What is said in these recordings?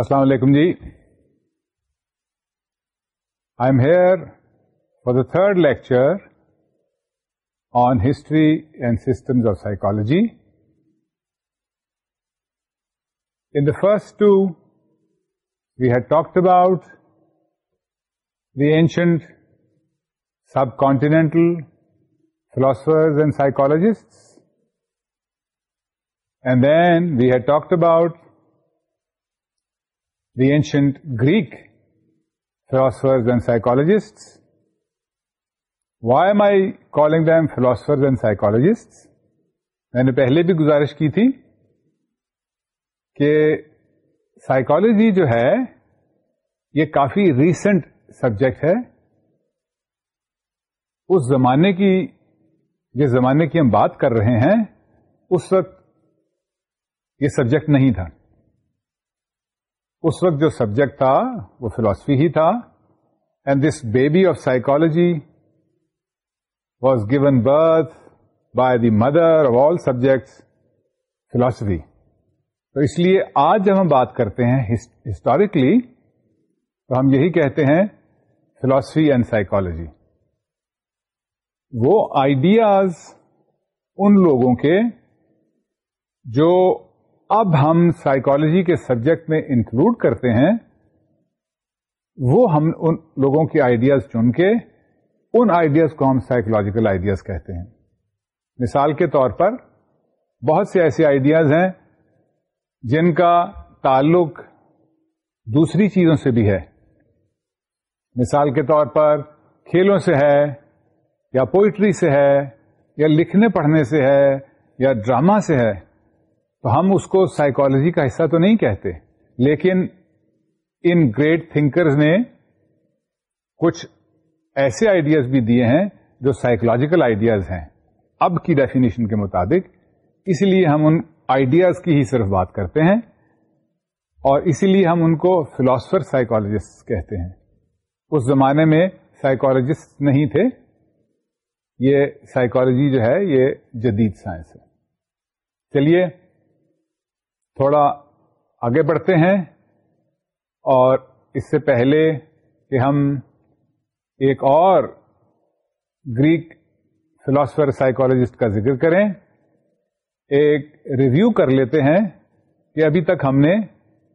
السلام علیکم جی I am here for the third lecture on history and systems of psychology in the first two we had talked about the ancient subcontinental philosophers and psychologists and then we had talked about ancient Greek philosophers and psychologists why am I calling them philosophers and psychologists میں نے پہلے بھی گزارش کی تھی کہ psychology جو ہے یہ کافی ریسنٹ سبجیکٹ ہے اس زمانے کی جس زمانے کی ہم بات کر رہے ہیں اس وقت یہ سبجیکٹ نہیں تھا اس وقت جو سبجیکٹ تھا وہ فلاسفی ہی تھا and this baby of psychology was given birth by the mother of all subject philosophy تو اس لیے آج جب ہم بات کرتے ہیں ہسٹوریکلی تو ہم یہی کہتے ہیں فلاسفی اینڈ سائیکولوجی وہ آئیڈیاز ان لوگوں کے جو اب ہم سائیکالوجی کے سبجیکٹ میں انکلوڈ کرتے ہیں وہ ہم ان لوگوں کے آئیڈیاز چن کے ان آئیڈیاز کو ہم سائیکولوجیکل آئیڈیاز کہتے ہیں مثال کے طور پر بہت سے ایسے آئیڈیاز ہیں جن کا تعلق دوسری چیزوں سے بھی ہے مثال کے طور پر کھیلوں سے ہے یا پوئٹری سے ہے یا لکھنے پڑھنے سے ہے یا ڈراما سے ہے تو ہم اس کو سائیکالوجی کا حصہ تو نہیں کہتے لیکن ان گریٹ تھنکرز نے کچھ ایسے آئیڈیاز بھی دیے ہیں جو سائیکولوجیکل آئیڈیاز ہیں اب کی ڈیفینیشن کے مطابق اس لیے ہم ان آئیڈیاز کی ہی صرف بات کرتے ہیں اور اسی لیے ہم ان کو فلاسفر سائیکالوجسٹ کہتے ہیں اس زمانے میں سائیکالوجسٹ نہیں تھے یہ سائیکالوجی جو ہے یہ جدید سائنس ہے چلیے تھوڑا آگے بڑھتے ہیں اور اس سے پہلے کہ ہم ایک اور گریک فلاسفر سائیکولوجسٹ کا ذکر کریں ایک ریویو کر لیتے ہیں کہ ابھی تک ہم نے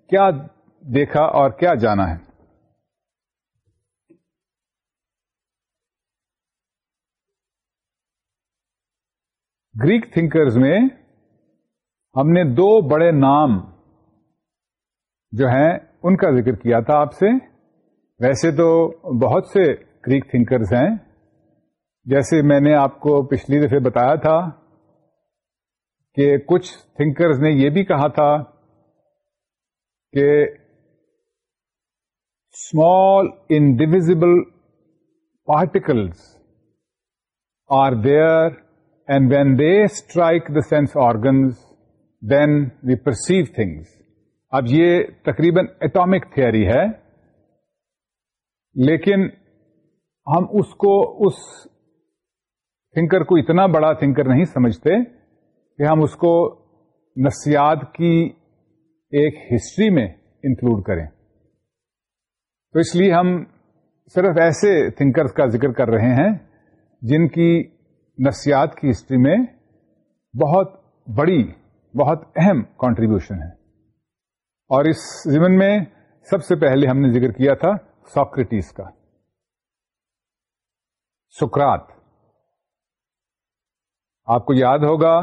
کیا دیکھا اور کیا جانا ہے گریک تھنکرز میں ہم نے دو بڑے نام جو ہیں ان کا ذکر کیا تھا آپ سے ویسے تو بہت سے گریک تھنکرز ہیں جیسے میں نے آپ کو پچھلی دفعہ بتایا تھا کہ کچھ تھنکرز نے یہ بھی کہا تھا کہ small indivisible particles are there and when they strike the sense organs then we perceive things اب یہ تقریباً اٹامک تھیئری ہے لیکن ہم اس کو اس تھنکر کو اتنا بڑا تھنکر نہیں سمجھتے کہ ہم اس کو نفسیات کی ایک ہسٹری میں انکلوڈ کریں تو اس لیے ہم صرف ایسے تھنکرس کا ذکر کر رہے ہیں جن کی نفسیات کی ہسٹری میں بہت بڑی بہت اہم کانٹریبیوشن ہے اور اس زمن میں سب سے پہلے ہم نے ذکر کیا تھا ساکریٹیز کا سکرات آپ کو یاد ہوگا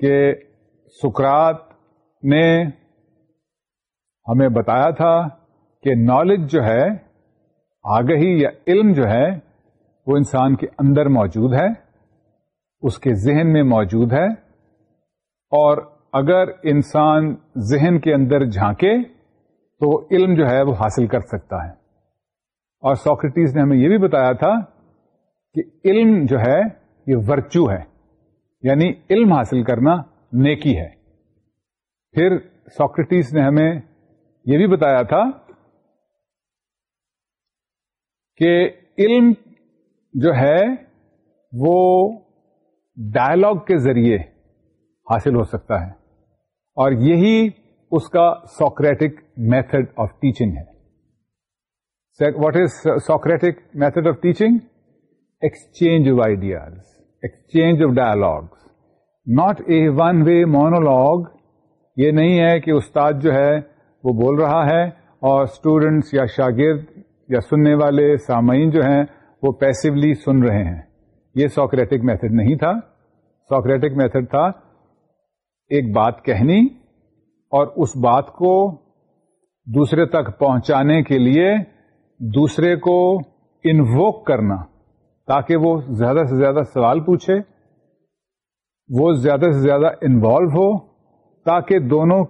کہ سکرات نے ہمیں بتایا تھا کہ نالج جو ہے آگہی یا علم جو ہے وہ انسان کے اندر موجود ہے اس کے ذہن میں موجود ہے اور اگر انسان ذہن کے اندر جھانکے تو وہ علم جو ہے وہ حاصل کر سکتا ہے اور ساکرٹیز نے ہمیں یہ بھی بتایا تھا کہ علم جو ہے یہ ورچو ہے یعنی علم حاصل کرنا نیکی ہے پھر ساکرٹیز نے ہمیں یہ بھی بتایا تھا کہ علم جو ہے وہ ڈائلگ کے ذریعے حاصل ہو سکتا ہے اور یہی اس کا سوکریٹک میتھڈ آف ٹیچنگ ہے what is Socratic method of teaching exchange of ideas exchange of dialogues not a one way monologue یہ نہیں ہے کہ استاد جو ہے وہ بول رہا ہے اور اسٹوڈینٹس یا شاگرد یا سننے والے سامعین جو ہیں وہ پیسولی سن رہے ہیں یہ سوکریٹک میتھڈ نہیں تھا سوکریٹک میتھڈ تھا ایک بات کہنی اور اس بات کو دوسرے تک پہنچانے کے لیے دوسرے کو انووک کرنا تاکہ وہ زیادہ سے زیادہ سوال پوچھے وہ زیادہ سے زیادہ انوالو ہو تاکہ دونوں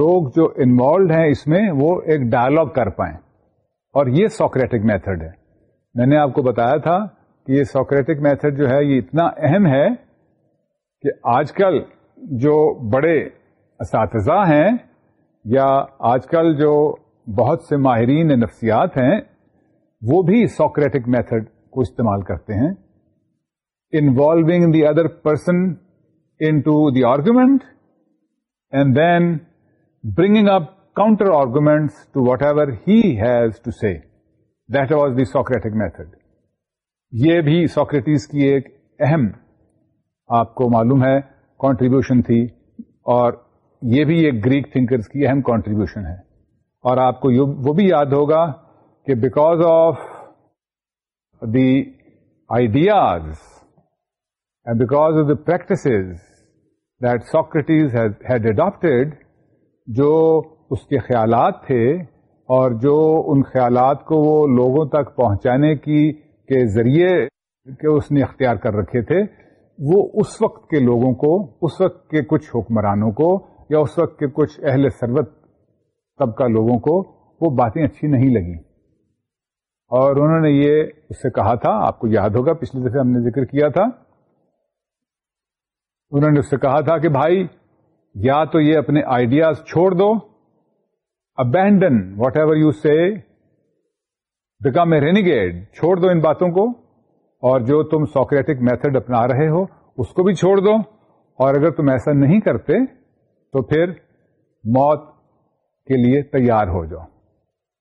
لوگ جو انوالوڈ ہیں اس میں وہ ایک ڈائلگ کر پائیں اور یہ سوکریٹک میتھڈ ہے میں نے آپ کو بتایا تھا کہ یہ سوکریٹک میتھڈ جو ہے یہ اتنا اہم ہے کہ آج کل جو بڑے اساتذہ ہیں یا آج کل جو بہت سے ماہرین نفسیات ہیں وہ بھی سوکریٹک میتھڈ کو استعمال کرتے ہیں involve the other person into the argument and then bringing up counter arguments to whatever has to see that was the Socratic method یہ بھی سوکریٹیز کی ایک اہم آپ کو معلوم ہے کانٹریبیوشن تھی اور یہ بھی ایک گریک تھنکرز کی اہم کانٹریبیوشن ہے اور آپ کو وہ بھی یاد ہوگا کہ because of the ideas and because of the practices that Socrates had adapted جو اس کے خیالات تھے اور جو ان خیالات کو وہ لوگوں تک پہنچانے کی کے ذریعے اس نے اختیار کر رکھے تھے وہ اس وقت کے لوگوں کو اس وقت کے کچھ حکمرانوں کو یا اس وقت کے کچھ اہل ثروت طبقہ لوگوں کو وہ باتیں اچھی نہیں لگیں اور انہوں نے یہ اس سے کہا تھا آپ کو یاد ہوگا پچھلی دفعہ ہم نے ذکر کیا تھا انہوں نے اس سے کہا تھا کہ بھائی یا تو یہ اپنے آئیڈیاز چھوڑ دو abandon whatever you say become a renegade چھوڑ دو ان باتوں کو اور جو تم سوکریٹک میتھڈ اپنا رہے ہو اس کو بھی چھوڑ دو اور اگر تم ایسا نہیں کرتے تو پھر موت کے لیے تیار ہو جاؤ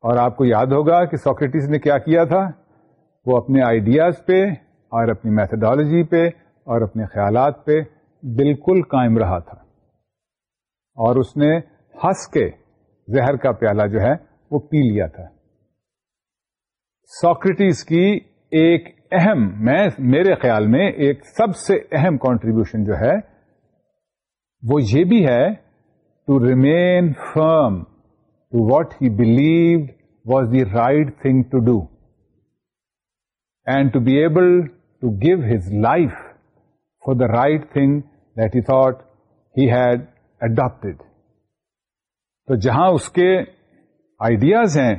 اور آپ کو یاد ہوگا کہ سوکریٹس نے کیا کیا تھا وہ اپنے آئیڈیاز پہ اور اپنی میتھڈالوجی پہ اور اپنے خیالات پہ بالکل قائم رہا تھا اور اس نے ہنس کے زہر کا پیالہ جو ہے وہ پی لیا تھا سوکریٹس کی ایک اہم میں میرے خیال میں ایک سب سے اہم کانٹریبیوشن جو ہے وہ یہ بھی ہے to remain firm to what he believed was the right thing to do and to be able to give his life for the right thing that he thought he had adapted تو جہاں اس کے ideas ہیں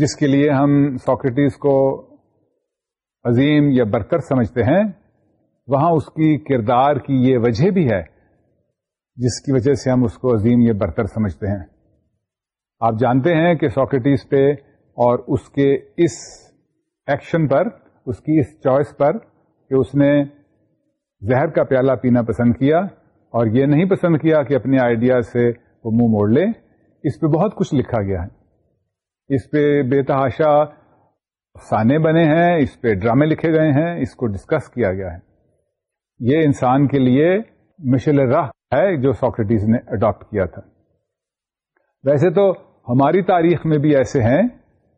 جس کے لیے ہم Socrates کو عظیم یا برتر سمجھتے ہیں وہاں اس کی کردار کی یہ وجہ بھی ہے جس کی وجہ سے ہم اس کو عظیم یا برتر سمجھتے ہیں آپ جانتے ہیں کہ ساکٹیز پہ اور اس کے اس ایکشن پر اس کی اس چوائس پر کہ اس نے زہر کا پیالہ پینا پسند کیا اور یہ نہیں پسند کیا کہ اپنے آئیڈیا سے وہ منہ مو موڑ لے اس پہ بہت کچھ لکھا گیا ہے اس پہ بے تحاشا افسانے بنے ہیں اس پہ ڈرامے لکھے گئے ہیں اس کو ڈسکس کیا گیا ہے یہ انسان کے لیے مشل راہ ہے جو ساکریٹیز نے اڈاپٹ کیا تھا ویسے تو ہماری تاریخ میں بھی ایسے ہیں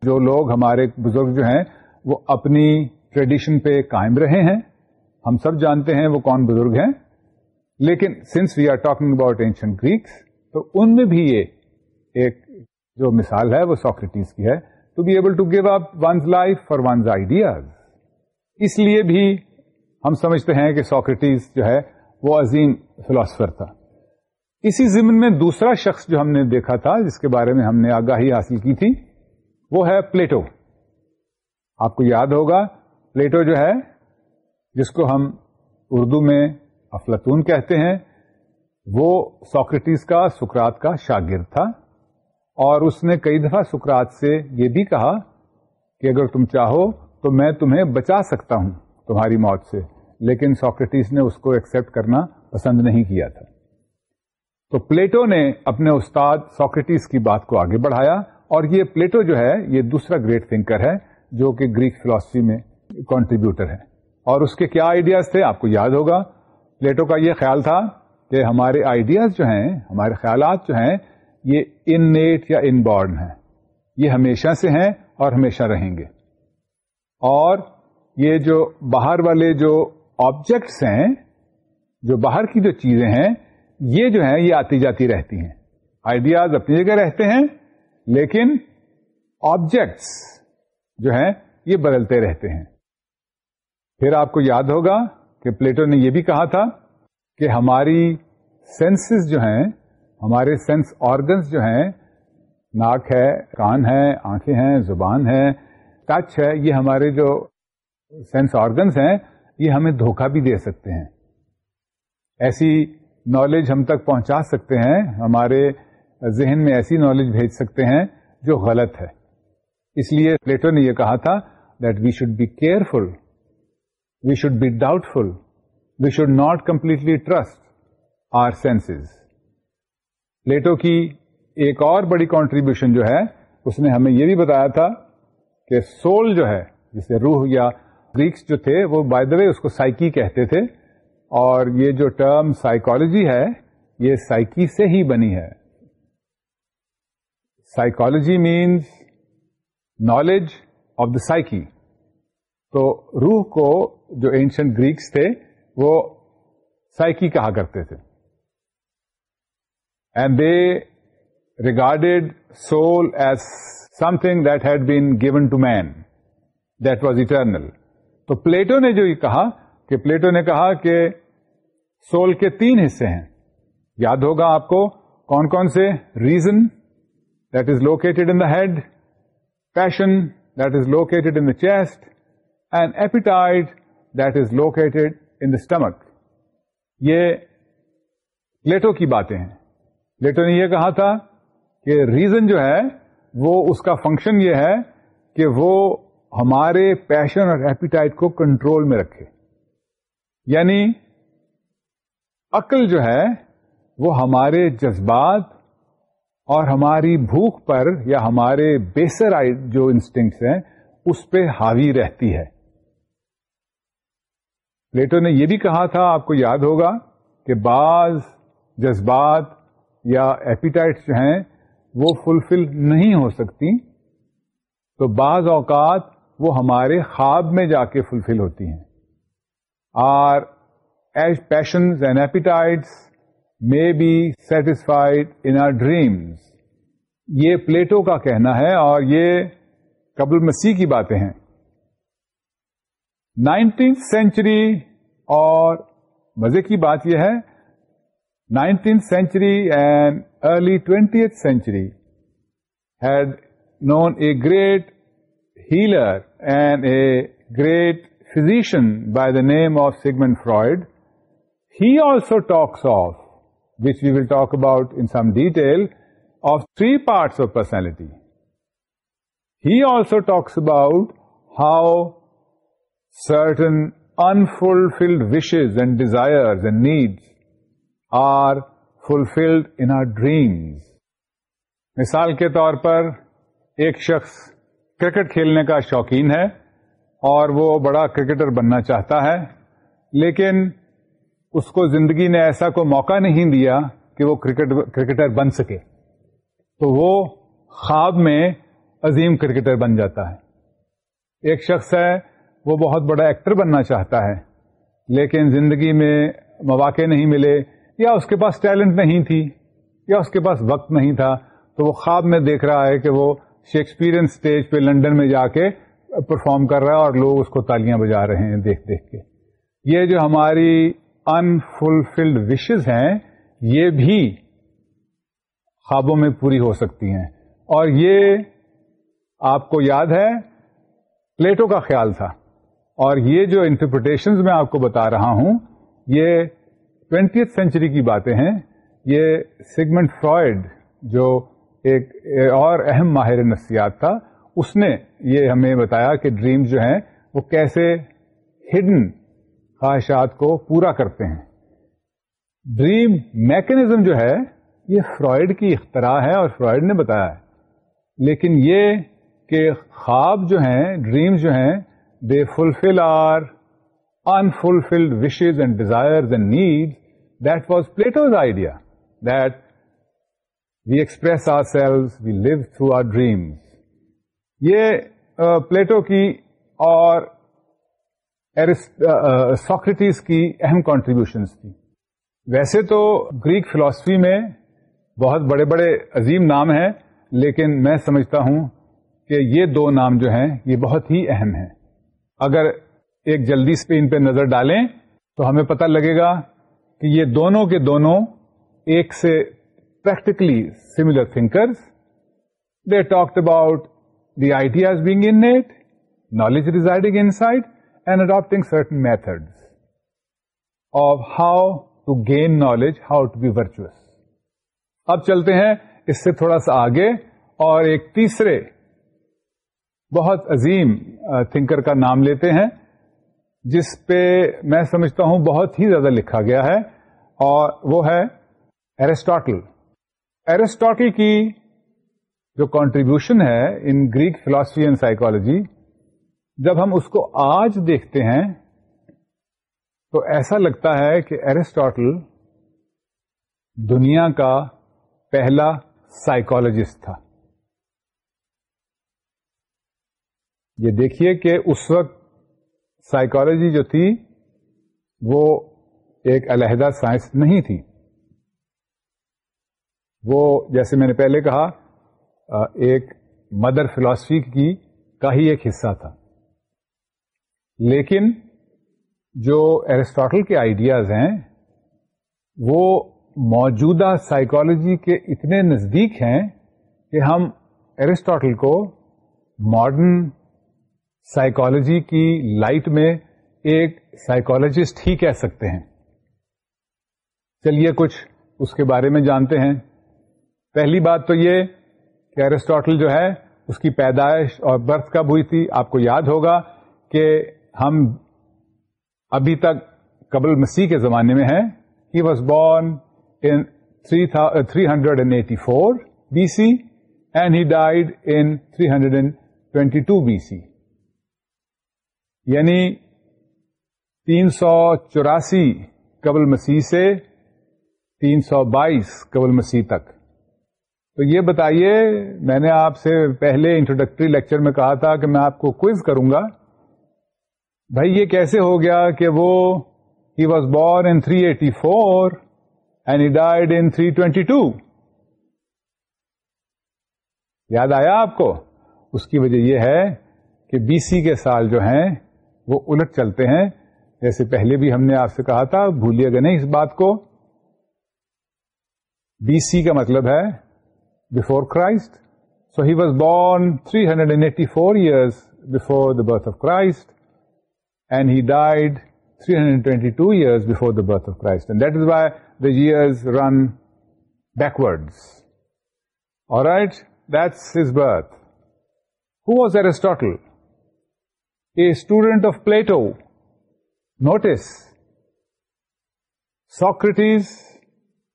جو لوگ ہمارے بزرگ جو ہیں وہ اپنی ٹریڈیشن پہ قائم رہے ہیں ہم سب جانتے ہیں وہ کون بزرگ ہیں لیکن since we are talking about Greeks تو ان میں بھی یہ ایک جو مثال ہے وہ ساکریٹیز کی ہے be able to give up one's life for one's ideas اس لیے بھی ہم سمجھتے ہیں کہ ساکرٹیز جو ہے وہ عظیم فلاسفر تھا اسی ضمن میں دوسرا شخص جو ہم نے دیکھا تھا جس کے بارے میں ہم نے آگاہی حاصل کی تھی وہ ہے پلیٹو آپ کو یاد ہوگا پلیٹو جو ہے جس کو ہم اردو میں افلاطون کہتے ہیں وہ ساکرٹیز کا سکرات کا شاگرد تھا اور اس نے کئی دفعہ سکرات سے یہ بھی کہا کہ اگر تم چاہو تو میں تمہیں بچا سکتا ہوں تمہاری موت سے لیکن ساکرٹیز نے اس کو ایکسپٹ کرنا پسند نہیں کیا تھا تو پلیٹو نے اپنے استاد ساکرٹیز کی بات کو آگے بڑھایا اور یہ پلیٹو جو ہے یہ دوسرا گریٹ تھنکر ہے جو کہ گریک فلاسفی میں کانٹریبیوٹر ہے اور اس کے کیا آئیڈیاز تھے آپ کو یاد ہوگا پلیٹو کا یہ خیال تھا کہ ہمارے آئیڈیاز جو ہیں ہمارے خیالات جو ہیں یہ نیٹ یا ان بارن ہے یہ ہمیشہ سے ہیں اور ہمیشہ رہیں گے اور یہ جو باہر والے جو آبجیکٹس ہیں جو باہر کی جو چیزیں ہیں یہ جو ہیں یہ آتی جاتی رہتی ہیں آئیڈیاز اپنی جگہ رہتے ہیں لیکن آبجیکٹس جو ہیں یہ بدلتے رہتے ہیں پھر آپ کو یاد ہوگا کہ پلیٹو نے یہ بھی کہا تھا کہ ہماری سینسز جو ہیں ہمارے سینس آرگنس جو ہیں ناک ہے کان ہے آنکھیں ہیں زبان ہے ٹچ ہے یہ ہمارے جو سینس آرگنس ہیں یہ ہمیں دھوکہ بھی دے سکتے ہیں ایسی نالج ہم تک پہنچا سکتے ہیں ہمارے ذہن میں ایسی نالج بھیج سکتے ہیں جو غلط ہے اس لیے پلیٹو نے یہ کہا تھا that we should be careful we should be doubtful we should not completely trust our senses لیٹو کی ایک اور بڑی کانٹریبیوشن جو ہے اس نے ہمیں یہ بھی بتایا تھا کہ سول جو ہے جسے روح یا گریس جو تھے وہ بائی دا وے اس کو سائکی کہتے تھے اور یہ جو ٹرم سائیکولوجی ہے یہ سائکی سے ہی بنی ہے psychology means knowledge of the psyche تو روح کو جو اینشنٹ گریکس تھے وہ سائکی کہا کرتے تھے and they regarded soul as something that had been given to man that was eternal تو پلیٹو نے جو یہ کہا کہ پلیٹو نے کہا کہ سول کے تین حصے ہیں یاد ہوگا آپ کو کون کون سے reason that is located in the head passion that is located in the chest and appetite that is located in the stomach یہ پلیٹو کی باتیں ہیں لیٹر نے یہ کہا تھا کہ ریزن جو ہے وہ اس کا فنکشن یہ ہے کہ وہ ہمارے پیشن اور ایپیٹائٹ کو کنٹرول میں رکھے یعنی عقل جو ہے وہ ہمارے جذبات اور ہماری بھوک پر یا ہمارے بیسر آئی جو انسٹنگس ہیں اس پہ حاوی رہتی ہے پلیٹو نے یہ بھی کہا تھا آپ کو یاد ہوگا کہ بعض جذبات یا ایپیٹائٹس جو ہیں وہ فلفل نہیں ہو سکتی تو بعض اوقات وہ ہمارے خواب میں جا کے فلفل ہوتی ہیں our as passions and appetites may be satisfied in our dreams یہ پلیٹو کا کہنا ہے اور یہ قبل مسیح کی باتیں ہیں نائنٹینتھ سینچری اور مزے کی بات یہ ہے 19th century and early 20th century had known a great healer and a great physician by the name of Sigmund Freud. He also talks of, which we will talk about in some detail, of three parts of personality. He also talks about how certain unfulfilled wishes and desires and needs are fulfilled in our dreams مثال کے طور پر ایک شخص cricket کھیلنے کا شوقین ہے اور وہ بڑا کرکٹر بننا چاہتا ہے لیکن اس کو زندگی نے ایسا کوئی موقع نہیں دیا کہ وہ کرکٹ کرکٹر بن سکے تو وہ خواب میں عظیم کرکٹر بن جاتا ہے ایک شخص ہے وہ بہت بڑا ایکٹر بننا چاہتا ہے لیکن زندگی میں مواقع نہیں ملے یا اس کے پاس ٹیلنٹ نہیں تھی یا اس کے پاس وقت نہیں تھا تو وہ خواب میں دیکھ رہا ہے کہ وہ شیکسپیرئن اسٹیج پہ لنڈن میں جا کے پرفارم کر رہا ہے اور لوگ اس کو تالیاں بجا رہے ہیں دیکھ دیکھ کے یہ جو ہماری انفلفلڈ وشز ہیں یہ بھی خوابوں میں پوری ہو سکتی ہیں اور یہ آپ کو یاد ہے پلیٹو کا خیال تھا اور یہ جو انٹرپریٹیشن میں آپ کو بتا رہا ہوں یہ سینچری کی باتیں ہیں یہ سیگمنٹ فرائڈ جو ایک اور اہم ماہر نفسیات تھا اس نے یہ ہمیں بتایا کہ ڈریم جو ہیں وہ کیسے ہڈن خواہشات کو پورا کرتے ہیں ڈریم میکنزم جو ہے یہ فرائڈ کی اختراع ہے اور فرائڈ نے بتایا ہے لیکن یہ کہ خواب جو ہیں ڈریمز جو ہیں they fulfil our unfulfilled wishes and desire and needs Plato's idea that we express ourselves we live through our dreams یہ پلیٹو کی اور ساکریٹیز کی اہم کانٹریبیوشنس تھی ویسے تو گریک فلاسفی میں بہت بڑے بڑے عظیم نام ہیں لیکن میں سمجھتا ہوں کہ یہ دو نام جو ہیں یہ بہت ہی اہم ہیں اگر ایک جلدی سے ان پہ نظر ڈالیں تو ہمیں پتہ لگے گا کہ یہ دونوں کے دونوں ایک سے practically similar thinkers they talk about the ideas being innate knowledge residing inside and adapting certain method of how to gain knowledge how to be virtuous اب چلتے ہیں اس سے تھوڑا سا آگے اور ایک تیسرے بہت عظیم تھنکر کا نام لیتے ہیں جس پہ میں سمجھتا ہوں بہت ہی زیادہ لکھا گیا ہے اور وہ ہے ایرسٹاٹل ایرسٹاٹل کی جو کانٹریبیوشن ہے in Greek philosophy and psychology جب ہم اس کو آج دیکھتے ہیں تو ایسا لگتا ہے کہ ارسٹاٹل دنیا کا پہلا سائیکالوجسٹ تھا یہ دیکھیے کہ اس وقت سائیکالوجی جو تھی وہ ایک علیحدہ سائنس نہیں تھی وہ جیسے میں نے پہلے کہا ایک مدر فلاسفی کی کا ہی ایک حصہ تھا لیکن جو ایرسٹاٹل کے آئیڈیاز ہیں وہ موجودہ سائیکالوجی کے اتنے نزدیک ہیں کہ ہم ایرسٹاٹل کو ماڈرن سائیکالوجی کی لائٹ میں ایک سائیکالوجسٹ ہی کہہ سکتے ہیں چلیے کچھ اس کے بارے میں جانتے ہیں پہلی بات تو یہ کہ ایرسٹاٹل جو ہے اس کی پیدائش اور برتھ کب ہوئی تھی آپ کو یاد ہوگا کہ ہم ابھی تک قبل مسیح کے زمانے میں ہیں he was born in three hundred and eighty four B C and he died in three hundred and twenty two B C یعنی تین سو چوراسی قبل مسیح سے تین سو بائیس قبل مسیح تک تو یہ بتائیے میں نے آپ سے پہلے انٹروڈکٹری لیکچر میں کہا تھا کہ میں آپ کو کوئز کروں گا بھائی یہ کیسے ہو گیا کہ وہ he was born in three eighty four and died in three twenty two یاد آیا آپ کو اس کی وجہ یہ ہے کہ بی سی کے سال جو ہیں وہ الٹ چلتے ہیں جیسے پہلے بھی ہم نے آپ سے کہا تھا بھولیے گا نہیں اس بات کو بی سی کا مطلب ہے before Christ so he was born three hundred and eighty four years before the birth of Christ and he died three hundred twenty two years before the birth of Christ why then backward اور Aristotle a student of Plato, notice Socrates,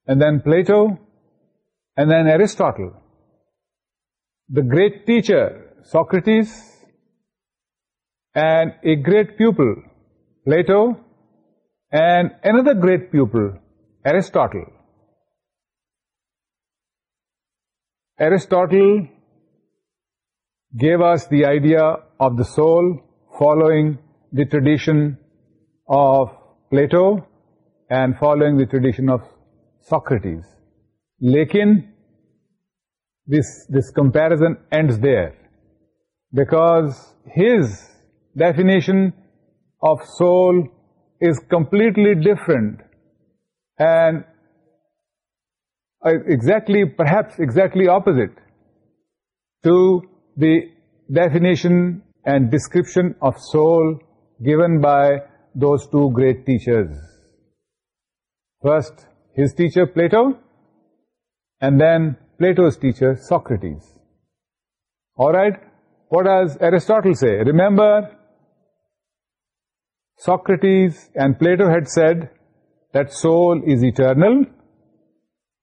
and then Plato, and then Aristotle. The great teacher, Socrates, and a great pupil, Plato, and another great pupil, Aristotle. Aristotle gave us the idea of the soul following the tradition of Plato and following the tradition of Socrates. Lekin, this comparison ends there, because his definition of soul is completely different and uh, perhaps exactly opposite to the definition and description of soul given by those two great teachers. First, his teacher Plato, and then Plato's teacher Socrates. Alright, what does Aristotle say? Remember, Socrates and Plato had said that soul is eternal,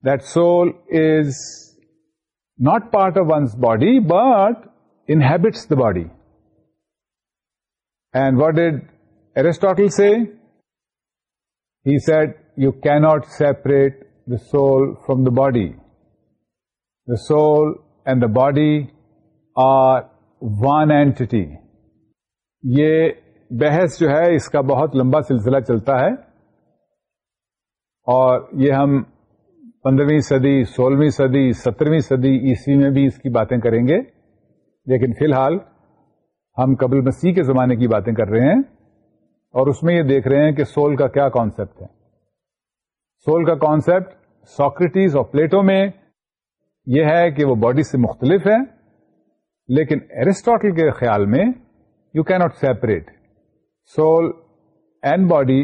that soul is not part of one's body, but inhabits the body. And what did Aristotle say he said you cannot separate the soul from the body the soul and the body are one entity یہ بحث جو ہے اس کا بہت لمبا سلسلہ چلتا ہے اور یہ ہم پندرہویں صدی سولہویں صدی سترویں صدی عیسوی میں بھی اس کی باتیں کریں گے لیکن فی الحال ہم قبل مسیح کے زمانے کی باتیں کر رہے ہیں اور اس میں یہ دیکھ رہے ہیں کہ سول کا کیا کانسیپٹ ہے سول کا کانسیپٹ ساکریٹیز اور پلیٹو میں یہ ہے کہ وہ باڈی سے مختلف ہے لیکن ایرسٹاٹل کے خیال میں یو کی not separate soul and body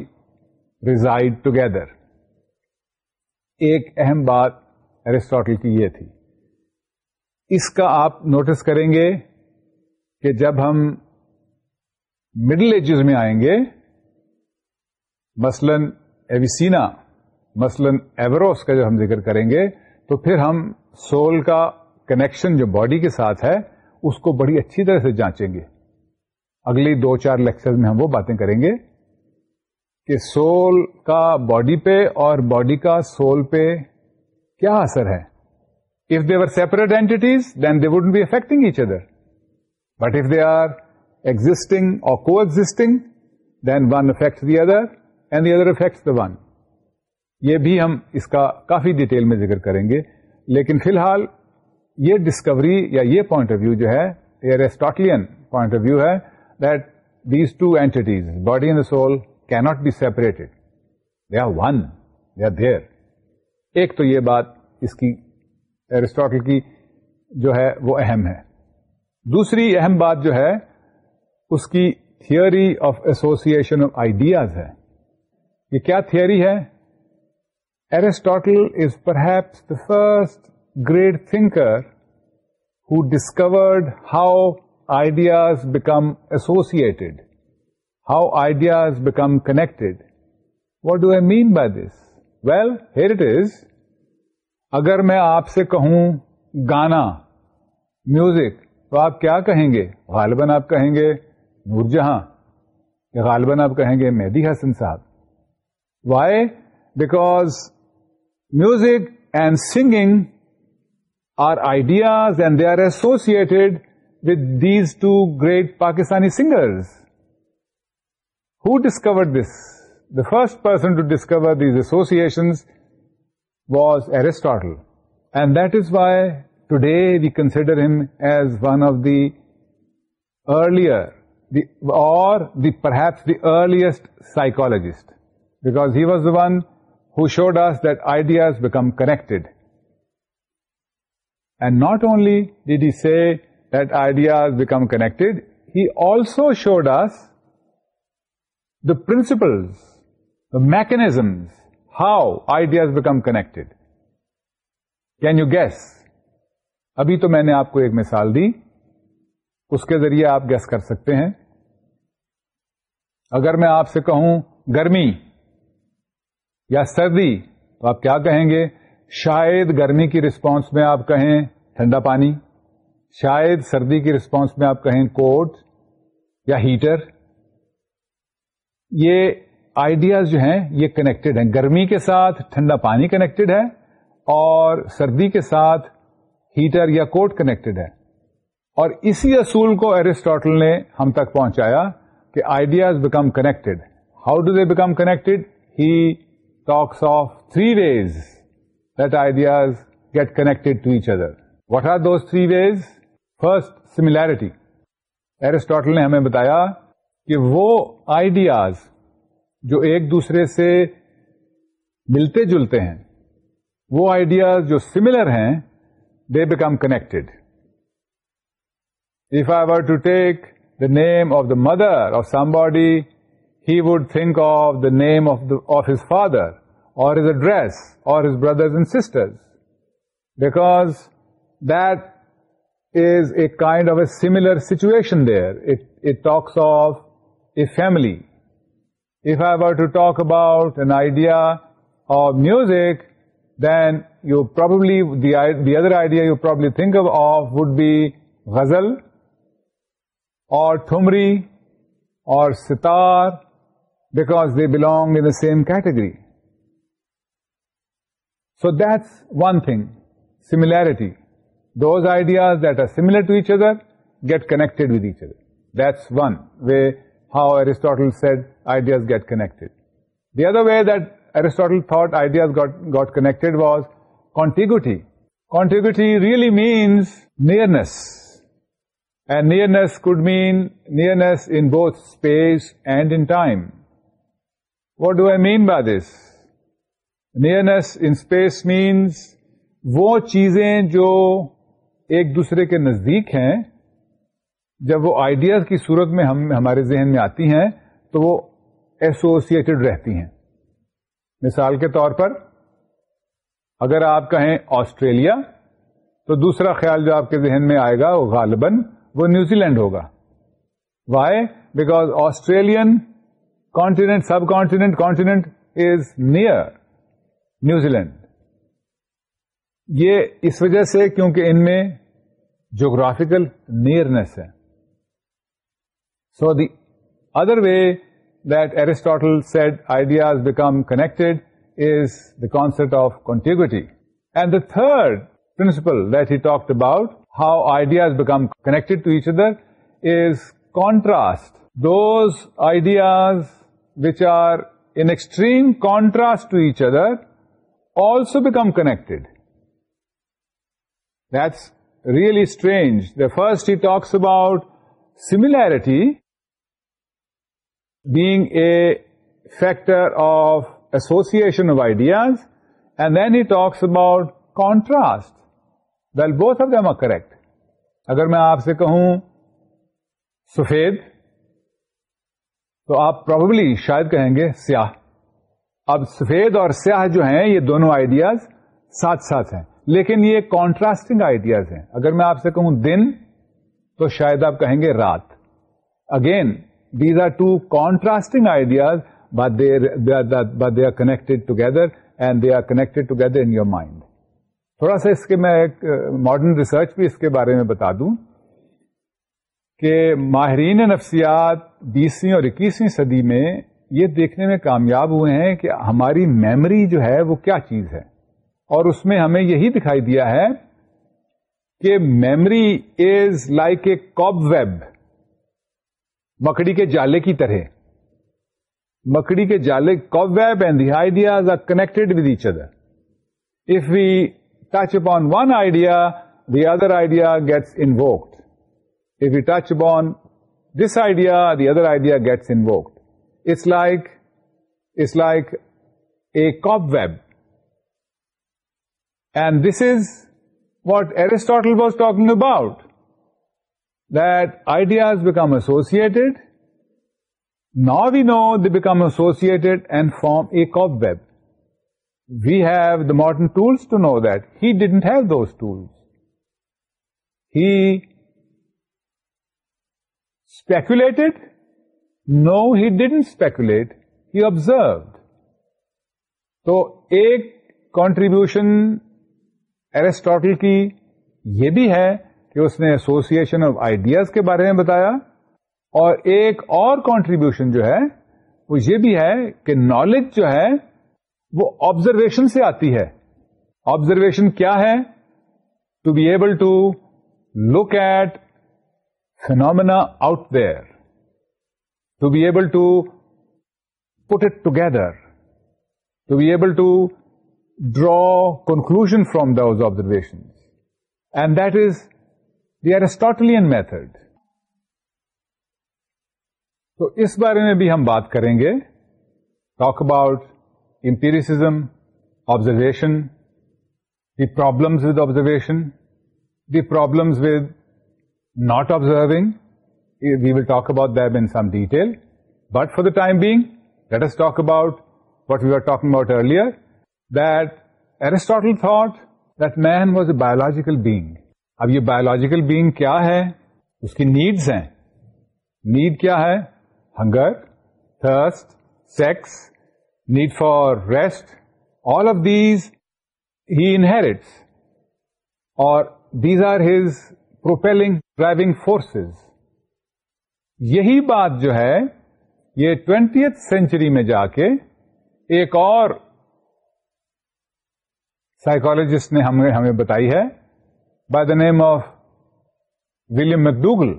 reside together ایک اہم بات ایرسٹاٹل کی یہ تھی اس کا آپ نوٹس کریں گے کہ جب ہم مڈل ایجز میں آئیں گے مثلاً ایویسینا مثلاً ایوروس کا جب ہم ذکر کریں گے تو پھر ہم سول کا کنیکشن جو باڈی کے ساتھ ہے اس کو بڑی اچھی طرح سے جانچیں گے اگلی دو چار لیکچر میں ہم وہ باتیں کریں گے کہ سول کا باڈی پہ اور باڈی کا سول پہ کیا اثر ہے if they are separate entities then they would be affecting each other but if they are existing or coexisting then one the the other and the other the the one یہ بھی ہم اس کا کافی detail میں ذکر کریں گے لیکن فی الحال یہ ڈسکوری یا یہ پوائنٹ آف ویو جو ہے ریسٹاکلین پوائنٹ آف ویو ہے that these two entities body and soul not be separated they are one they are there ایک تو یہ بات اس کی ایرسٹاٹل کی جو ہے وہ اہم ہے دوسری اہم بات جو ہے اس کی theory of association of ideas ہے یہ کیا تھیوری ہے Aristotle is perhaps the first great thinker who discovered how ideas become associated how ideas become connected what do I mean by this well here it is اگر میں آپ سے کہوں گانا میوزک تو آپ کیا کہیں گے غالباً آپ کہیں گے نور جہاں غالباً آپ کہیں گے مہدی حسن صاحب why because music and singing are ideas and they are associated with these two great Pakistani singer discover this the first person to discover these association was Aristotle and that is why Today we consider him as one of the earlier perhaps the earliest psychologist, because he was the one who showed us that ideas become connected. And not only did he say that ideas become connected, he also showed us the principles, the mechanisms, how ideas become connected. Can you guess ابھی تو میں نے آپ کو ایک مثال دی اس کے ذریعے آپ گیس کر سکتے ہیں اگر میں آپ سے کہوں گرمی یا سردی تو آپ کیا کہیں گے شاید گرمی کی رسپانس میں آپ کہیں ٹھنڈا پانی شاید سردی کی رسپانس میں آپ کہیں کوٹ یا ہیٹر یہ آئیڈیاز جو ہیں یہ کنیکٹڈ ہیں گرمی کے ساتھ ٹھنڈا پانی کنیکٹڈ ہے اور سردی کے ساتھ ہیٹر یا کوٹ کنیکٹڈ ہے اور اسی اصول کو ایرسٹوٹل نے ہم تک پہنچایا کہ ideas become connected how do they become connected he talks of three ways that ideas get connected to each other what are those three ways first similarity Aristotle نے ہمیں بتایا کہ وہ آئیڈیاز جو ایک دوسرے سے ملتے جلتے ہیں وہ آئیڈیاز جو سملر ہیں they become connected. If I were to take the name of the mother of somebody, he would think of the name of his father, or his address, or his brothers and sisters, because that is a kind of a similar situation there. It talks of a family. If I were to talk about an idea of music, then you probably, the other idea you probably think of would be ghazal or thumri or sitar, because they belong in the same category. So that's one thing, similarity. Those ideas that are similar to each other get connected with each other. That's one way how Aristotle said ideas get connected. The other way that Aristotle thought ideas got, got connected was contiguity. Contiguity really means nearness. And nearness could mean nearness in both space and in time. What do I mean by this? Nearness in space means وہ چیزیں جو ایک دوسرے کے نزدیک ہیں جب وہ آئیڈیاز کی صورت میں ہم ہمارے ذہن میں آتی ہیں تو وہ ایسوسیٹڈ رہتی ہیں مثال کے طور پر اگر آپ کہیں آسٹریلیا تو دوسرا خیال جو آپ کے ذہن میں آئے گا وہ غالباً وہ نیوزی لینڈ ہوگا why because Australian continent subcontinent continent is near New Zealand یہ اس وجہ سے کیونکہ ان میں جوگرافیکل نیئرنیس ہے so the other way that Aristotle said ideas become connected is the concept of contiguity. And the third principle that he talked about, how ideas become connected to each other, is contrast. Those ideas which are in extreme contrast to each other also become connected. That's really strange. The first he talks about similarity, being a factor of association of ideas and then he talks about contrast. Well, both of them are correct. اگر میں آپ سے کہوں سفید تو آپ probably شاید کہیں گے سیاہ اب سفید اور سیاہ جو ہیں یہ دونوں آئیڈیاز ساتھ ساتھ ہیں لیکن یہ کانٹراسٹنگ آئیڈیاز ہیں اگر میں آپ سے کہوں دن تو شاید آپ کہیں گے رات again these are two contrasting ideas but they are but they are connect together and they are connect together in your mind تھوڑا سا اس کے میں ایک ماڈرن ریسرچ بھی اس کے بارے میں بتا دوں کہ ماہرین نفسیات بیسویں اور اکیسویں صدی میں یہ دیکھنے میں کامیاب ہوئے ہیں کہ ہماری میمری جو ہے وہ کیا چیز ہے اور اس میں ہمیں یہی دکھائی دیا ہے کہ memory is like a cobweb مکڑی کے جالے کی طرح مکڑی کے جالے and the ideas are connected with each other if we touch upon one idea the other idea gets invoked if you touch upon this idea the other idea gets invoked it's like it's like a web and this is what Aristotle was talking about ز become associated نا we know the become associated and form ایک of web we have the modern tools to know that he didn't have those tools he speculated no he didn't speculate he observe تو ایک contribution اریسٹاٹل کی یہ بھی ہے کہ اس نے ایسوسیشن آف آئیڈیاز کے بارے میں بتایا اور ایک اور کانٹریبیوشن جو ہے وہ یہ بھی ہے کہ نالج جو ہے وہ آبزرویشن سے آتی ہے آبزرویشن کیا ہے to be able to look at phenomena out there to be able to put it together to be able to draw conclusions from these observation and that is the Aristotelian method تو اس بارے میں بھی ہم بات کریں گے talk about empiricism observation the problems with observation the problems with not observing we will talk about them in some detail but for the time being let's talk about what we are talking about earlier that Aristotle thought that man was a biological being اب یہ biological being کیا ہے اس کی needs ہیں need کیا ہے hunger thirst sex need for rest all of these he inherits اور these are his propelling driving forces یہی بات جو ہے یہ ٹوینٹی ایتھ سینچری میں جا کے ایک اور سائیکالوجسٹ نے ہمیں ہمیں بتائی ہے by the name of William McDougall.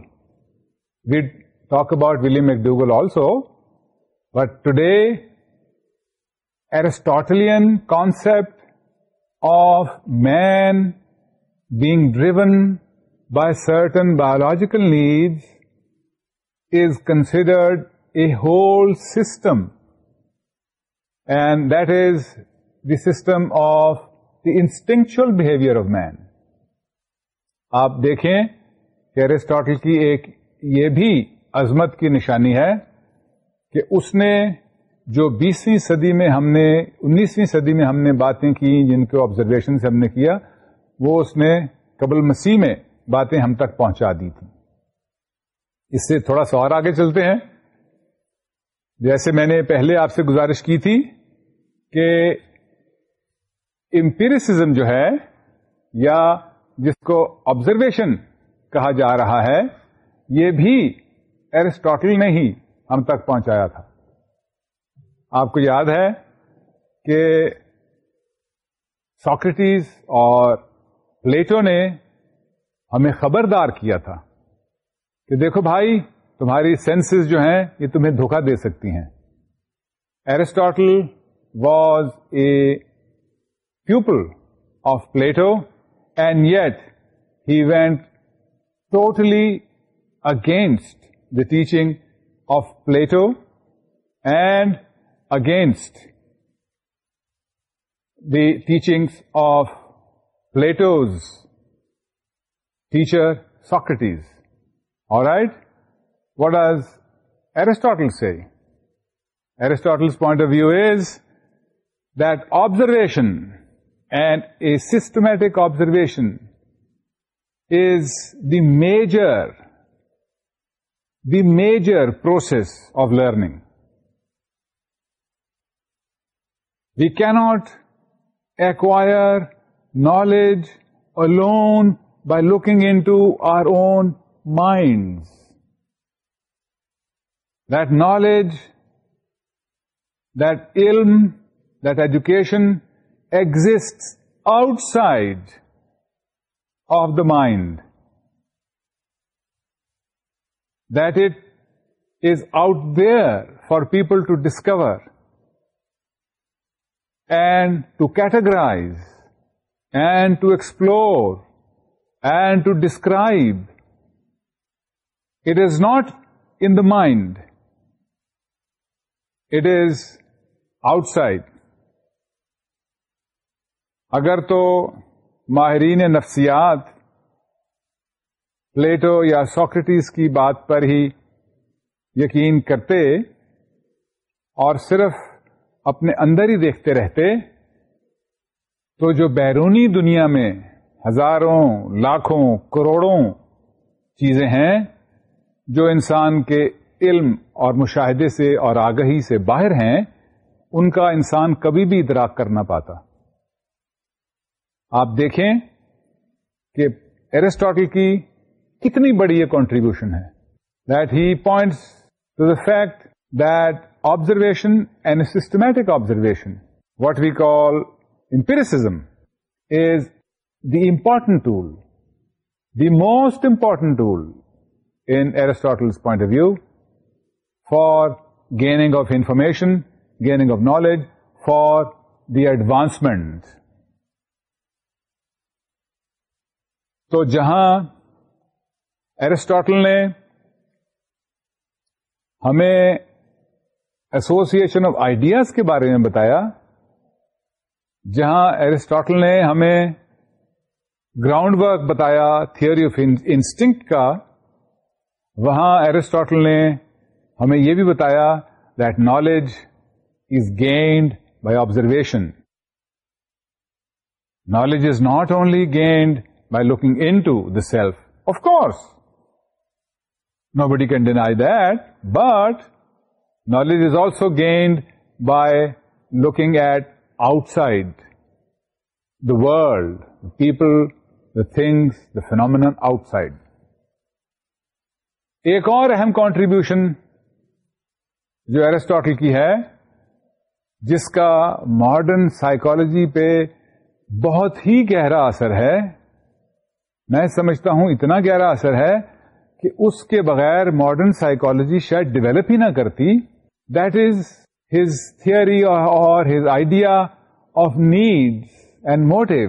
We talk about William McDougall also, but today Aristotelian concept of man being driven by certain biological needs is considered a whole system, and that is the system of the instinctual behavior of man. آپ دیکھیں کہ Aristotle کی ایک یہ بھی عظمت کی نشانی ہے کہ اس نے جو بیسویں صدی میں ہم نے انیسویں صدی میں ہم نے باتیں کی جن کو آبزرویشن سے ہم نے کیا وہ اس نے قبل مسیح میں باتیں ہم تک پہنچا دی تھی اس سے تھوڑا سا اور آگے چلتے ہیں جیسے میں نے پہلے آپ سے گزارش کی تھی کہ امپیرسزم جو ہے یا جس کو آبزرویشن کہا جا رہا ہے یہ بھی ایرسٹاٹل نے ہی ہم تک پہنچایا تھا آپ کو یاد ہے کہ ساکریٹیز اور پلیٹو نے ہمیں خبردار کیا تھا کہ دیکھو بھائی تمہاری سینسز جو ہیں یہ تمہیں دھوکا دے سکتی ہیں Aristotle was a pupil of Plato And yet, he went totally against the teaching of Plato and against the teachings of Plato's teacher Socrates. All right? What does Aristotle say? Aristotle's point of view is that observation and a systematic observation is the major process of learning. We cannot acquire knowledge alone by looking into our own minds. That knowledge, that ilm, that education exists outside of the mind, that it is out there for people to discover and to categorize and to explore and to describe. It is not in the mind, it is outside. اگر تو ماہرین نفسیات Plato یا Socrates کی بات پر ہی یقین کرتے اور صرف اپنے اندر ہی دیکھتے رہتے تو جو بیرونی دنیا میں ہزاروں لاکھوں کروڑوں چیزیں ہیں جو انسان کے علم اور مشاہدے سے اور آگہی سے باہر ہیں ان کا انسان کبھی بھی ادراک کر نہ پاتا آپ دیکھیں کہ ایرسٹاٹل کی کتنی بڑی یہ کانٹریبیوشن ہے that he points to the fact that observation and systematic observation what we call empiricism is the important tool the most important tool in Aristotle's point of view for gaining of information gaining of knowledge for the advancement تو جہاں Aristotle نے ہمیں association of ideas کے بارے میں بتایا جہاں Aristotle نے ہمیں گراؤنڈ ورک بتایا تھیوری آف انسٹنگ کا وہاں ایرسٹاٹل نے ہمیں یہ بھی بتایا that knowledge is gained by observation knowledge is not only gained looking into the self of course nobody can deny but knowledge is also gained by looking at outside the world people the things the phenomenon outside ایک اور اہم contribution جو Aristotle کی ہے جس کا modern psychology پہ بہت ہی گہرا اثر ہے میں سمجھتا ہوں اتنا گہرا اثر ہے کہ اس کے بغیر ماڈرن سائیکالوجی شاید ڈیولپ ہی نہ کرتی that is his theory or his idea of needs and motive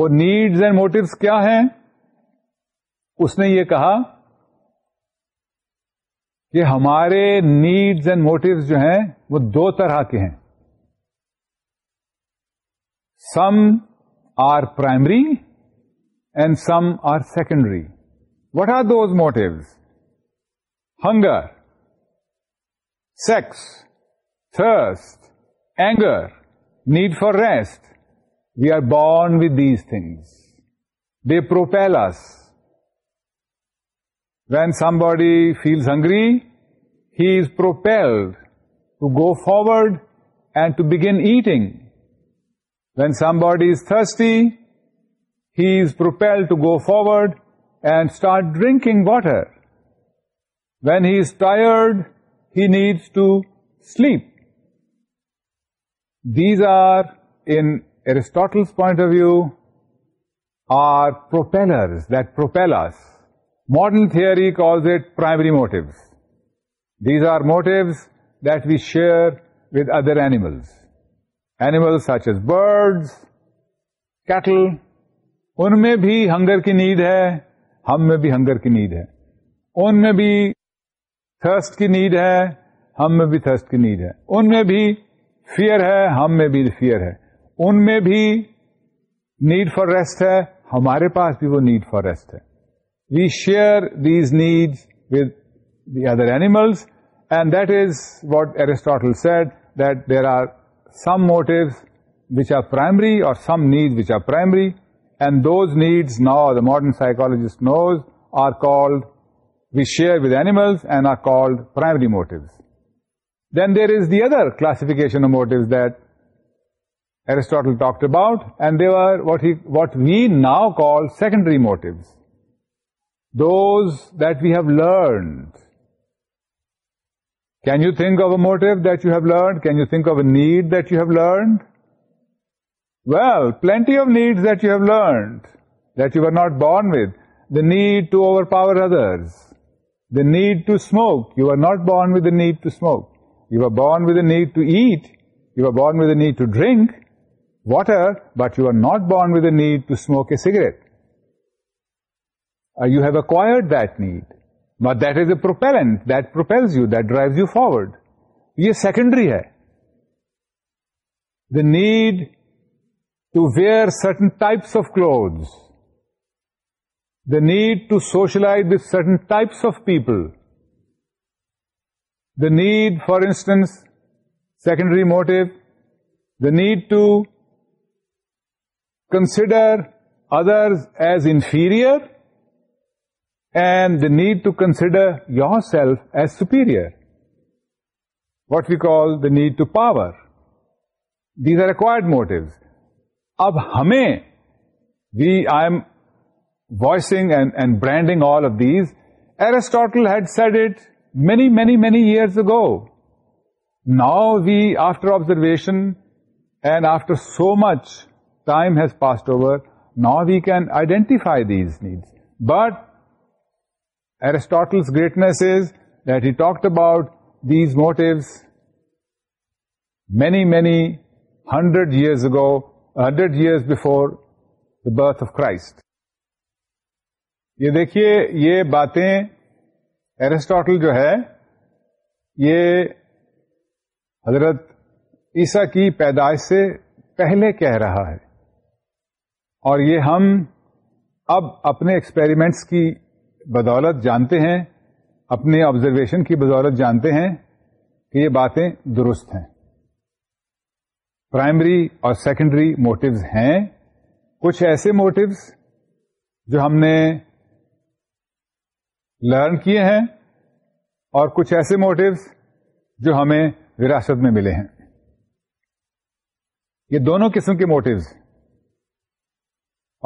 وہ نیڈز اینڈ موٹوس کیا ہیں اس نے یہ کہا کہ ہمارے نیڈز اینڈ موٹوس جو ہیں وہ دو طرح کے ہیں some are primary and some are secondary. What are those motives? Hunger, sex, thirst, anger, need for rest. We are born with these things. They propel us. When somebody feels hungry, he is propelled to go forward and to begin eating. When somebody is thirsty, he is propelled to go forward and start drinking water. When he is tired, he needs to sleep. These are, in Aristotle's point of view, are propellers that propel us. Modern theory calls it primary motives. These are motives that we share with other animals. Animals such as birds, cattle, ان میں بھی hunger کی need ہے ہم میں بھی hunger کی need ہے ان میں بھی تھرسٹ کی نیڈ ہے ہم میں بھی تھرسٹ کی نیڈ ہے ان میں بھی فیئر ہے ہم میں بھی فیئر ہے ان میں بھی نیڈ فار ریسٹ ہے ہمارے پاس بھی وہ نیڈ فار ریسٹ ہے we share these need with the other animals and that is what Aristotle said that there are some motive which are primary اور some need which are primary And those needs now, the modern psychologist knows, are called, we share with animals and are called primary motives. Then there is the other classification of motives that Aristotle talked about, and they were what we now call secondary motives. Those that we have learned. Can you think of a motive that you have learned? Can you think of a need that you have learned? Well, plenty of needs that you have learned, that you were not born with. The need to overpower others. The need to smoke. You were not born with the need to smoke. You were born with the need to eat. You were born with the need to drink water, but you were not born with the need to smoke a cigarette. Uh, you have acquired that need. But that is a propellant that propels you, that drives you forward. This is secondary. The need to wear certain types of clothes. The need to socialize with certain types of people. The need, for instance, secondary motive, the need to consider others as inferior and the need to consider yourself as superior. What we call the need to power. These are acquired motives. اب ہمیں we I am voicing and and branding all of these Aristotle had said it many many many years ago now we after observation and after so much time has passed over now we can identify these needs but Aristotle's greatness is that he talked about these motives many many hundred years ago hundred years before the birth of Christ یہ دیکھیے یہ باتیں Aristotle جو ہے یہ حضرت عیسیٰ کی پیدائش سے پہلے کہہ رہا ہے اور یہ ہم اب اپنے ایکسپیریمنٹس کی بدولت جانتے ہیں اپنے آبزرویشن کی بدولت جانتے ہیں کہ یہ باتیں درست ہیں پرائمری اور سیکنڈری موٹوز ہیں کچھ ایسے موٹیوز جو ہم نے لرن کیے ہیں اور کچھ ایسے موٹیوز جو ہمیں وراثت میں ملے ہیں یہ دونوں قسم کے موٹوز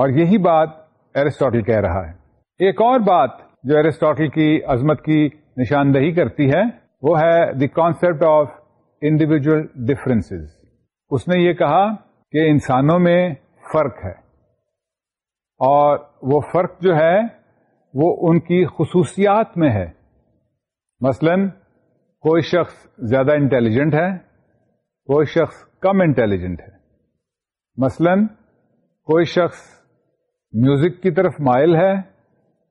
اور یہی بات ایرسٹاٹل کہہ رہا ہے ایک اور بات جو ایرسٹوٹل کی عظمت کی نشاندہی کرتی ہے وہ ہے the concept of individual differences اس نے یہ کہا کہ انسانوں میں فرق ہے اور وہ فرق جو ہے وہ ان کی خصوصیات میں ہے مثلا کوئی شخص زیادہ انٹیلیجنٹ ہے کوئی شخص کم انٹیلیجنٹ ہے مثلا کوئی شخص میوزک کی طرف مائل ہے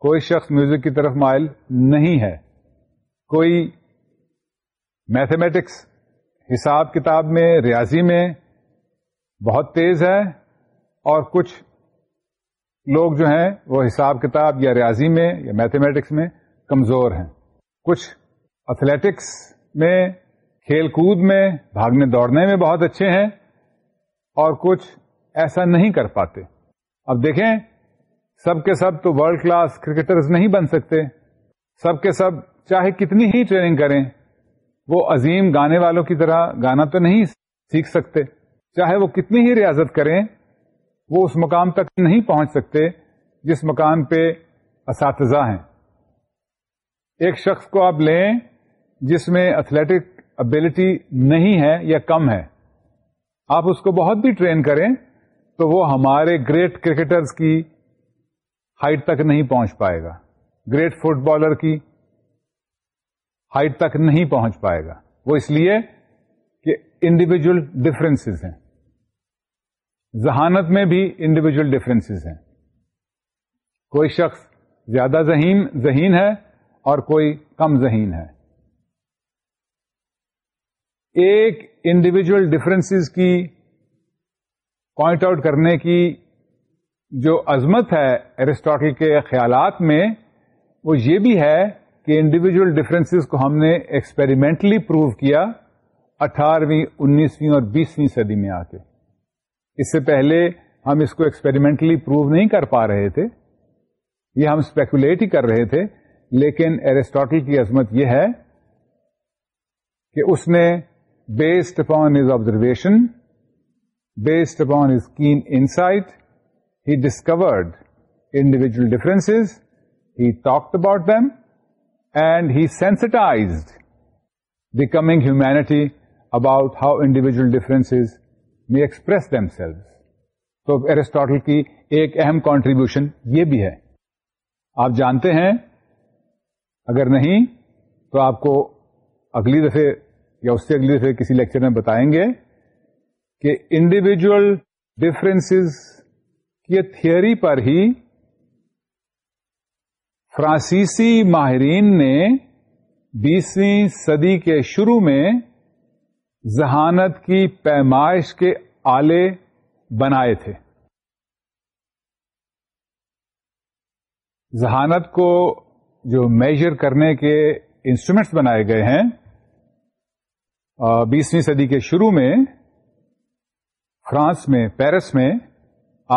کوئی شخص میوزک کی طرف مائل نہیں ہے کوئی میتھمیٹکس حساب کتاب میں ریاضی میں بہت تیز ہے اور کچھ لوگ جو ہیں وہ حساب کتاب یا ریاضی میں یا میتھمیٹکس میں کمزور ہیں کچھ اتھلیٹکس میں کھیل کود میں بھاگنے دوڑنے میں بہت اچھے ہیں اور کچھ ایسا نہیں کر پاتے اب دیکھیں سب کے سب تو ورلڈ کلاس کرکٹرز نہیں بن سکتے سب کے سب چاہے کتنی ہی ٹریننگ کریں وہ عظیم گانے والوں کی طرح گانا تو نہیں سیکھ سکتے چاہے وہ کتنی ہی ریاضت کریں وہ اس مقام تک نہیں پہنچ سکتے جس مقام پہ اساتذہ ہیں ایک شخص کو آپ لیں جس میں اتھلیٹک ابلٹی نہیں ہے یا کم ہے آپ اس کو بہت بھی ٹرین کریں تو وہ ہمارے گریٹ کرکٹرز کی ہائٹ تک نہیں پہنچ پائے گا گریٹ فٹ بالر کی ہائٹ تک نہیں پہنچ پائے گا وہ اس لیے کہ انڈیویجل ڈفرینس ہیں ذہانت میں بھی انڈیویجل ڈفرینس ہیں کوئی شخص زیادہ ذہین ذہین ہے اور کوئی کم ذہین ہے ایک انڈیویجل ڈفرینس کی پوائنٹ آؤٹ کرنے کی جو عظمت ہے ارسٹاٹل کے خیالات میں وہ یہ بھی ہے کہ انڈیویجل ڈفرینسز کو ہم نے ایکسپیریمنٹلی پروو کیا اٹھارہویں انیسویں اور بیسویں صدی میں آ کے اس سے پہلے ہم اس کو ایکسپیریمنٹلی پروو نہیں کر پا رہے تھے یہ ہم اسپیکولیٹ ہی کر رہے تھے لیکن ایرسٹاٹل کی عظمت یہ ہے کہ اس نے based upon his observation based upon his keen insight he discovered individual difference he talk about them and he sensitise the coming humanity about how individual difference may express themselves تو Aristotle کی ایک اہم contribution یہ بھی ہے آپ جانتے ہیں اگر نہیں تو آپ کو اگلی دفے یا اس سے اگلی دفعہ کسی لیکچر میں بتائیں گے کہ انڈیویژل ڈفرینس کے تھیئری پر ہی فرانسیسی ماہرین نے بیسویں صدی کے شروع میں ذہانت کی پیمائش کے آلے بنائے تھے ذہانت کو جو میجر کرنے کے انسٹرومینٹس بنائے گئے ہیں بیسویں صدی کے شروع میں فرانس میں پیرس میں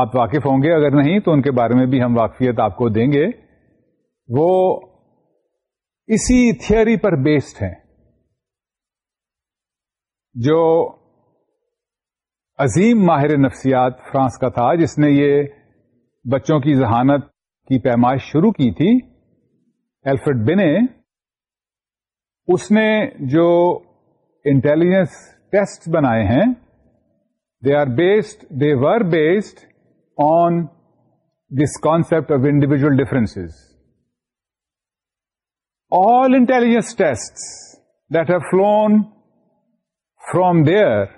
آپ واقف ہوں گے اگر نہیں تو ان کے بارے میں بھی ہم واقفیت آپ کو دیں گے وہ اسی تھیوری پر بیسڈ ہیں جو عظیم ماہر نفسیات فرانس کا تھا جس نے یہ بچوں کی ذہانت کی پیمائش شروع کی تھی الفرڈ بنے اس نے جو انٹیلیجنس ٹیسٹ بنائے ہیں they are based they were based on this concept of individual differences all intelligence tests that have flown from there,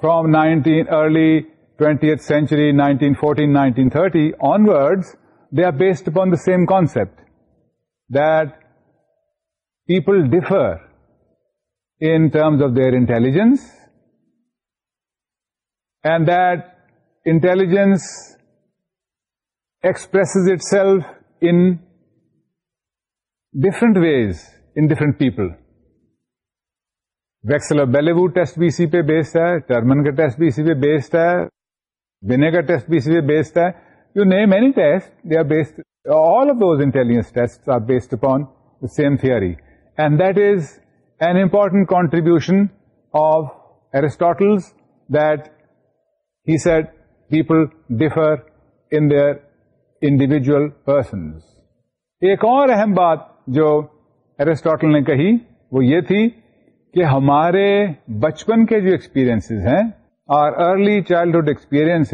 from early 20th century, 1914, 1930 onwards, they are based upon the same concept that people differ in terms of their intelligence, and that intelligence expresses itself in different ways in different people Wechsler Bellevue test بھی اسی پہ based ہے Terman کا test بھی اسی پہ based ہے کا ٹیسٹ بھی اسی پہ بیسڈ ہے you name any test they are based all of those intelligence test are based upon the same theory and that is an important contribution of Aristotle's that he said people differ in their individual persons ایک اور اہم بات جو اریسٹاٹل نے کہی وہ یہ تھی کہ ہمارے بچپن کے جو ایکسپیرئنس ہیں اور early childhood experience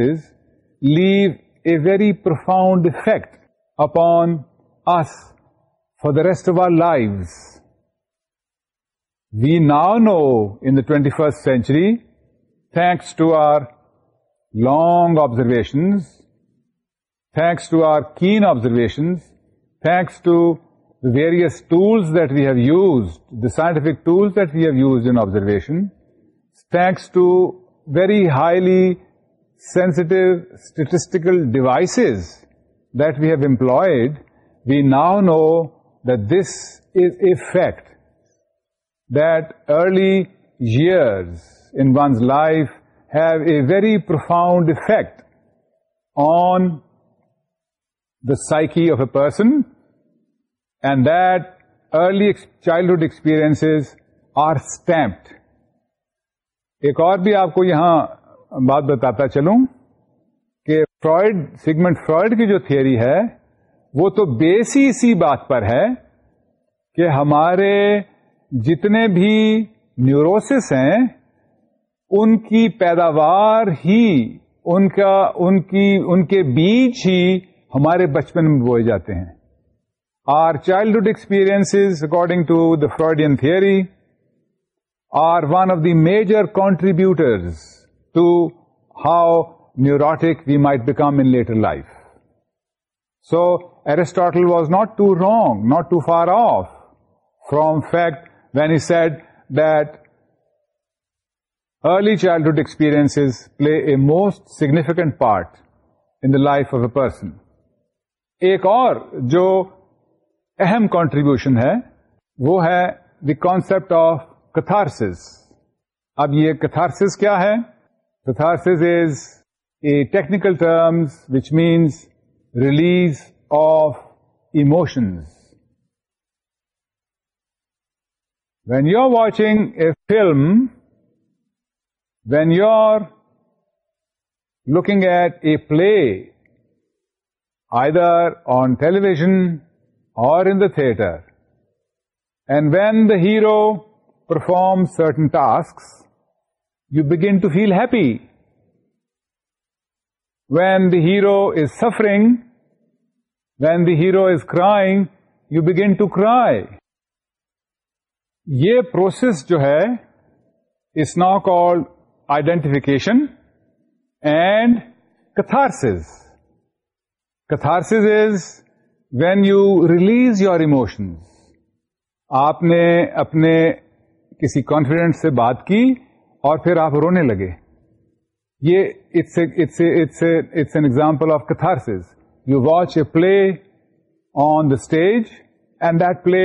leave a very profound effect upon us for the rest of our life we now know in the twenty first century thanks to our long observations thanks to our keen observations thanks to the various tools that we have used, the scientific tools that we have used in observation, thanks to very highly sensitive statistical devices that we have employed, we now know that this is a fact, that early years in one's life have a very profound effect on the psyche of a person and early childhood experience are stamped ایک اور بھی آپ کو یہاں بات بتاتا چلوں کہ فرائڈ سیگمنٹ فرائڈ کی جو تھیئى ہے وہ تو بیس ہی اسی بات پر ہے کہ ہمارے جتنے بھی نیوروسس ہیں ان کی پیداوار ہی ان کے بیچ ہی ہمارے بچپن میں بوئے جاتے ہیں Our childhood experiences, according to the Freudian theory, are one of the major contributors to how neurotic we might become in later life. So, Aristotle was not too wrong, not too far off from fact when he said that early childhood experiences play a most significant part in the life of a person. Ek aur jo اہم contribution ہے وہ ہے the concept of catharsis اب یہ catharsis کیا ہے catharsis is a technical terms which means release of emotions when you are watching a film when you are looking at a play either on on television in the theatre and when the hero perform certain task you begin to feel happy when the hero is suffering when the hero is crying you begin to cry یہ process جو ہے is not called identification and catharsis catharsis is when you release your emotions آپ نے اپنے کسی confident سے بات کی اور پھر آپ رونے لگے یہ example of you watch a play on the stage and that play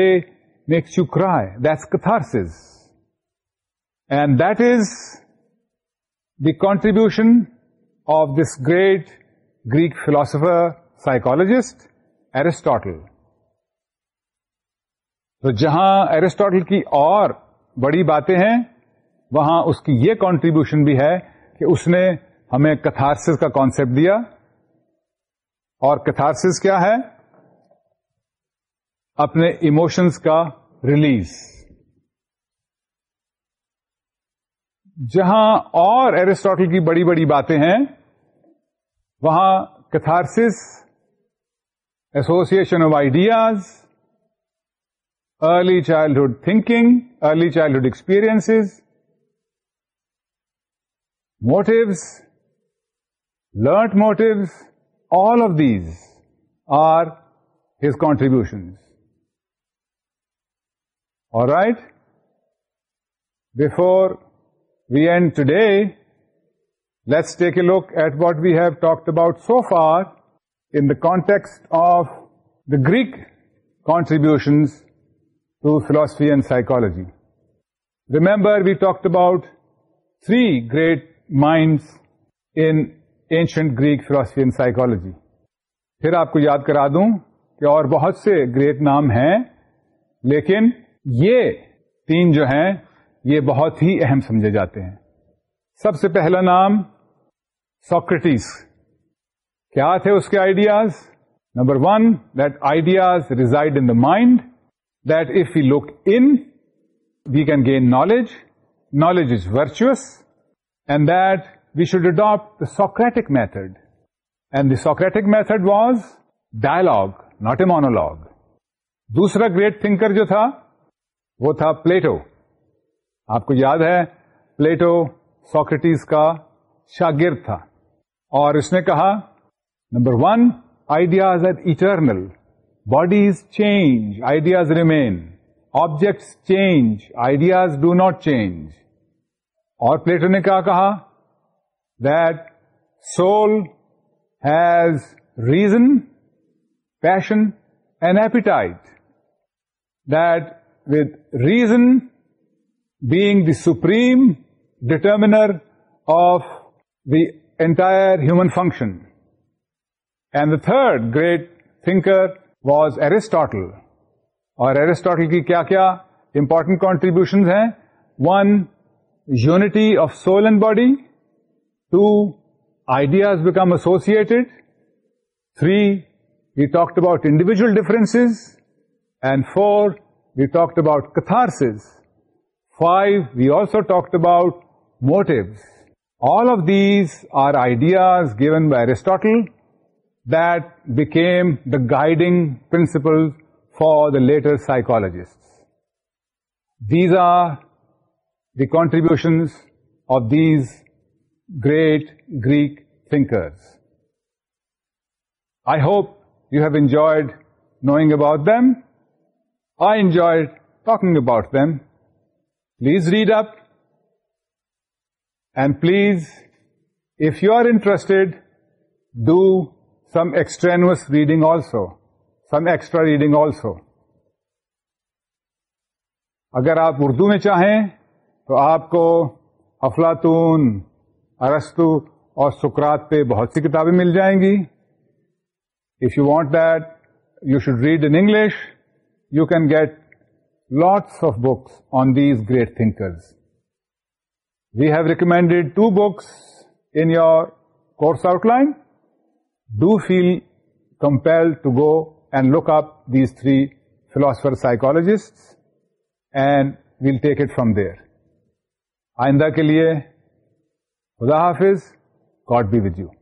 makes you cry that's catharsis and that is the contribution of this great Greek philosopher psychologist Aristotle تو جہاں ایرسٹاٹل کی اور بڑی باتیں ہیں وہاں اس کی یہ کانٹریبیوشن بھی ہے کہ اس نے ہمیں کتارس کا کانسپٹ دیا اور کتھارسس کیا ہے اپنے ایموشنس کا ریلیز جہاں اور ایرسٹاٹل کی بڑی بڑی باتیں ہیں وہاں catharsis association of ideas, early childhood thinking, early childhood experiences, motives, learnt motives, all of these are his contributions. All right? Before we end today, let's take a look at what we have talked about so far in the context of the Greek contributions to philosophy and psychology. Remember we talked about three great minds in ancient Greek philosophy and psychology. پھر آپ کو یاد کرا دوں کہ اور بہت سے گریٹ نام ہیں لیکن یہ تین جو ہیں یہ بہت ہی اہم سمجھے جاتے ہیں سب سے پہلا نام سوکریٹیز کیا تھے اس کے ideas number one that ideas reside in the mind that if you look in we can gain knowledge knowledge is virtuous and that we should adapt the Socratic method and the Socratic method was dialogue not a monologue دوسرا great thinker جو تھا وہ تھا Plato آپ کو یاد ہے Plato Socrates کا شاگرد تھا اور اس نے کہا number one ideas are eternal bodies change ideas remain objects change ideas do not change اور پلیٹن نے کیا کہا that soul has reason passion and appetite that with reason being the supreme determiner of the entire human function and the third great thinker was Aristotle اور Aristotle کی کیا کیا important contribution ہیں one unity of soul and body two ideas become associated three we talked about individual differences and four we talk about catharsis five we also talk about motives all of these are ideas given by Aristotle that became the guiding principles for the later psychologists. These are the contributions of these great Greek thinkers. I hope you have enjoyed knowing about them. I enjoyed talking about them. Please read up, and please, if you are interested, do some extraneous reading also some extra reading also اگر آپ اردو میں چاہیں تو آپ کو افلاطون ارستو اور سکرات پہ بہت سی کتابیں مل جائیں گی if you want that you should read in English you can get lots of books on these great thinkers we have recommended two books in your course outline do feel compelled to go and look up these three philosopher psychologist and we'll take it from there آئندہ کے لیے خدا حافظ God be ودیو